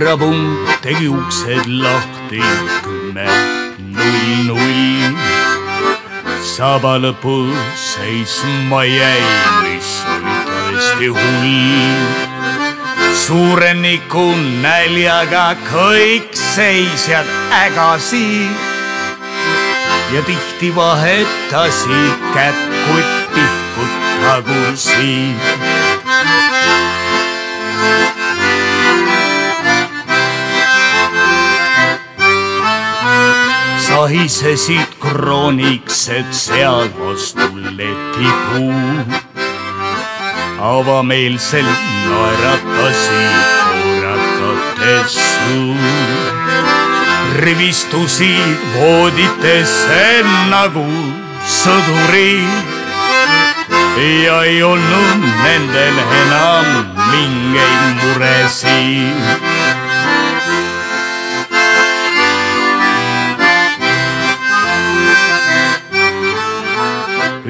vanglapunkt tegi uksed lahti kümme null null. saba lõpus seisma jäi, mis oli tõesti hull. suureniku näljaga kõik seisjad ägasid ja tihti vahetasid kätt, kuid pihkud tagusid sahisesid krooniksed seal vastu letipuu. avameelselt naeratasid korrakate suu. rivistusid vooditesse nagu sõdurid ja ei olnud nendel enam mingeid muresid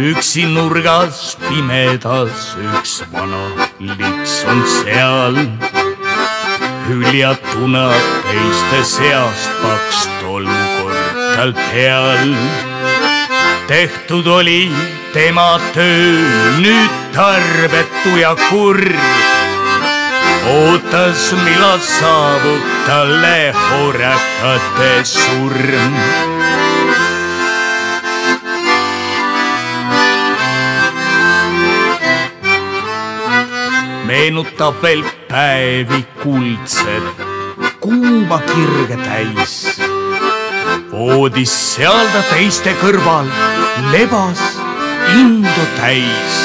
üksi nurgas pimedas üks vana lits on seal. hüljatuna teiste seast paks tolmkord tal peal. tehtud oli tema töö nüüd tarbetu ja kurb. ootas, millal saabub talle hoorakate surm meenutab veel päevi kuldsed, kuuma kirge täis. voodis seal ta teiste kõrval lebas indu täis.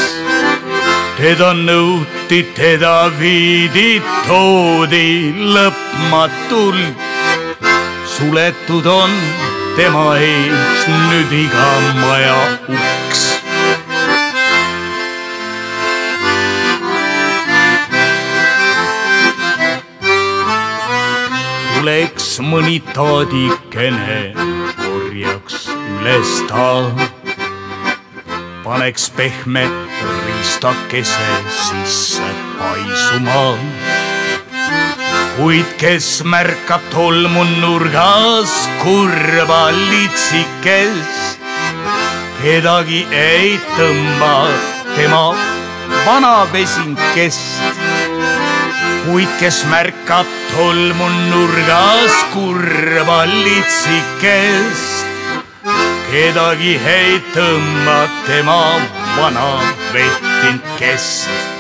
teda nõuti, teda viidi, toodi lõpmatult. suletud on tema ees nüüd iga maja uks tuleks mõni taadikene, korjaks üles ta. paneks pehme riistakese sisse paisuma. kuid kes märkab tolmu nurgas kurva litsikest, kedagi ei tõmba tema vana vesinkest kuid kes märkab tolmu nurgas kurva litsikest, kedagi ei tõmba tema vana vettinud kest